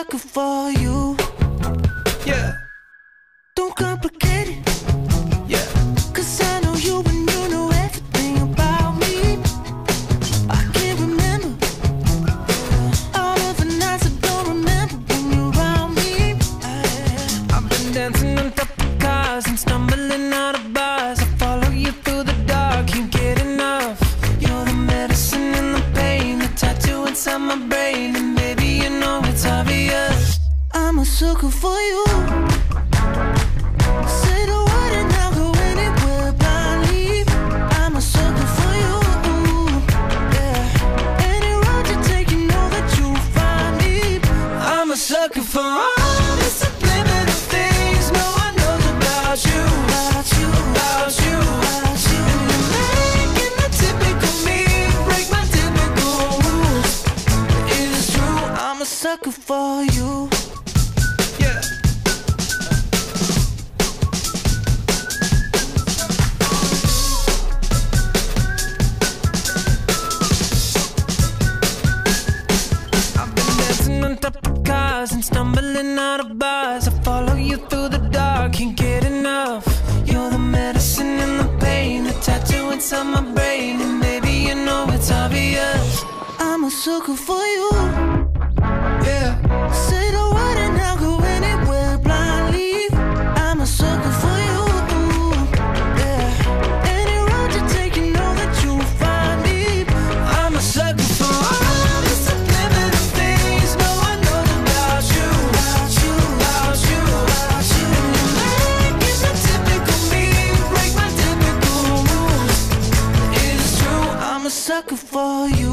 Sucker for you. Yeah. Don't complicate sucker for you. Say the word and I'll go anywhere blindly. I'm a sucker for you. Yeah. Any road you take, you know that you'll find me. I'm a sucker for all subliminal things no one knows about you. About you. About you. About you. And you're making typical me break my typical rules. It's true. I'm a sucker for you. Of cars and stumbling out of bars. I follow you through the dark, can't get enough. You're the medicine and the pain, the tattoo inside my brain, and baby you know it's obvious. I'm a sucker for you. Yeah. Say For you.